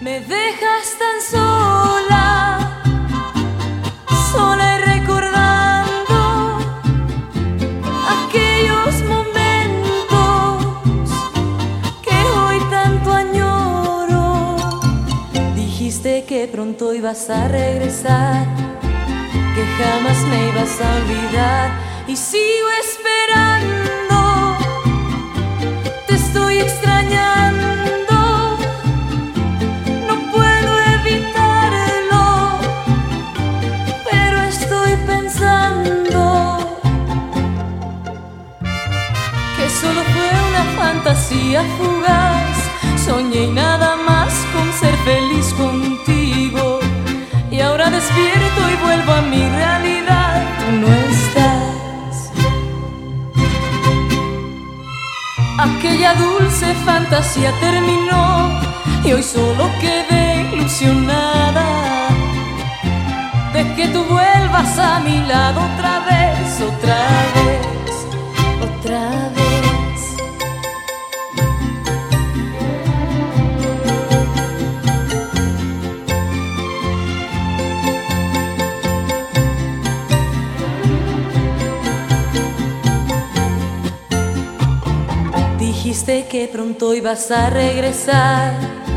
Me dejas tan sola, sola y recordando aquellos momentos que hoy tanto añoro. Dijiste que pronto ibas a regresar, que jamás me ibas a olvidar y sigo esperando. Solo fue una fantasía fugaz. Soñé y nada más con ser feliz contigo. Y ahora despierto y vuelvo a mi realidad. Tú no estás. Aquella dulce fantasía terminó y hoy solo quedé ilusionada de que tú vuelvas a mi lado otra Dijiste que pronto ibas a regresar